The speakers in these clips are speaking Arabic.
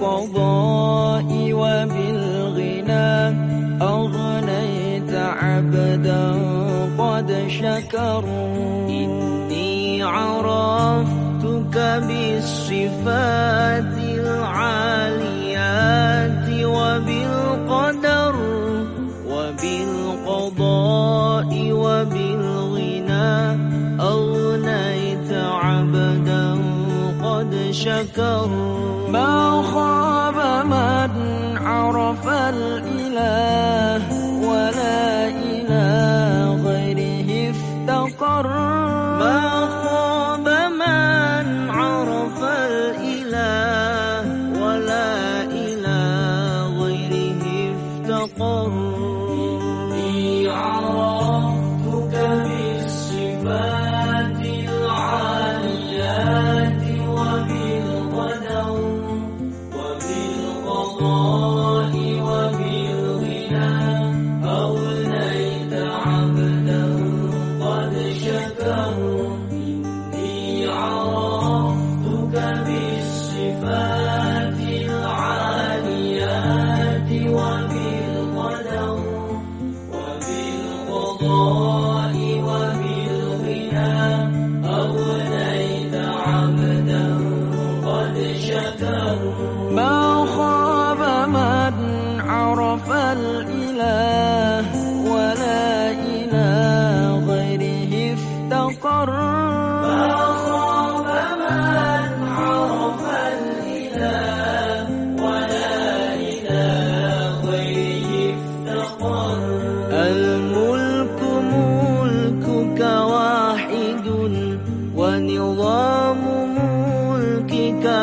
بالقضاء وبالغنى أغنيت عبدا قد شكر إني عرفتك بالصفات العاليات وبالقدر وبالقضاء وبالغنى أغنيت عبدا قد شكر ما خلق الإله ولا إلى غيره افتقر. ما خاب من عرف الإله ولا إلى غيره افتقر. إني عرفت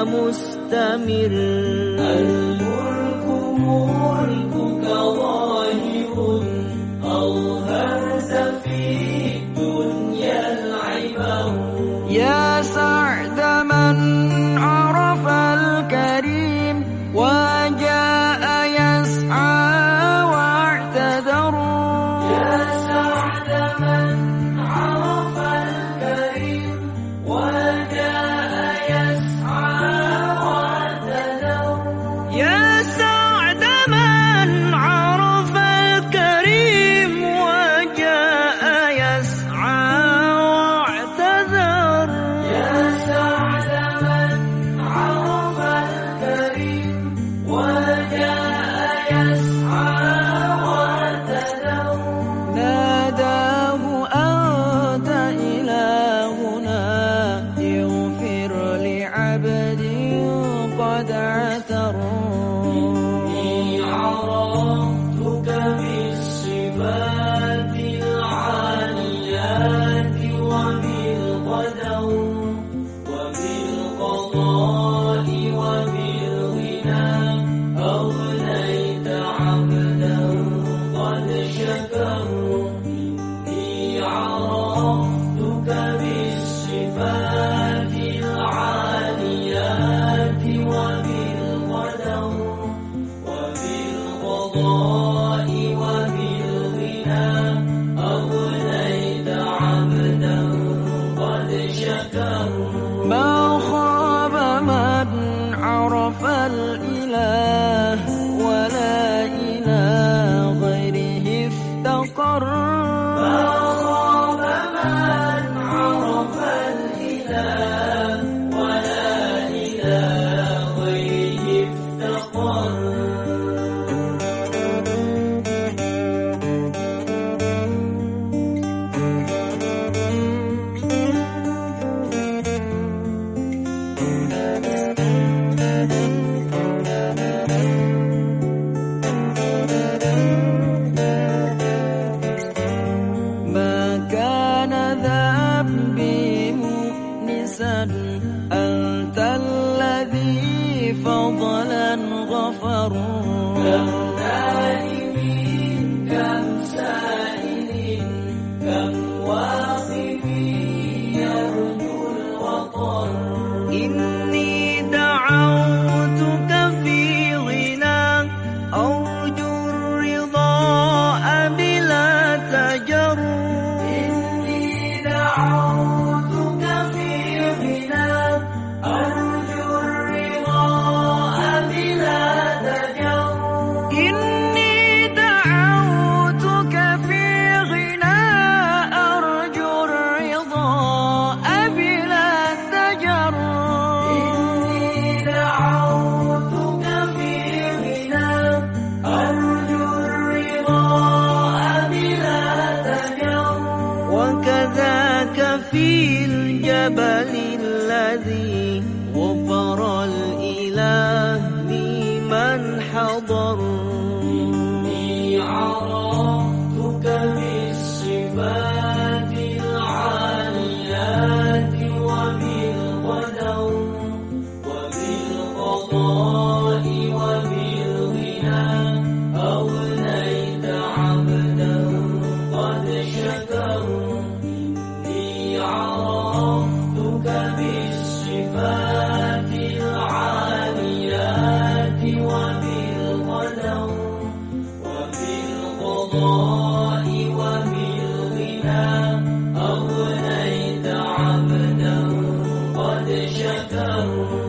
مستمر. الملك ملكك ظاهر. أظهرت في الدنيا العبر. يا القضاء وبالغنى أغنيت عبدا ما خاب من عرف الإله أنت الذي فضلا غفرا الجبل الذي غفر الإله لمن حضر. ما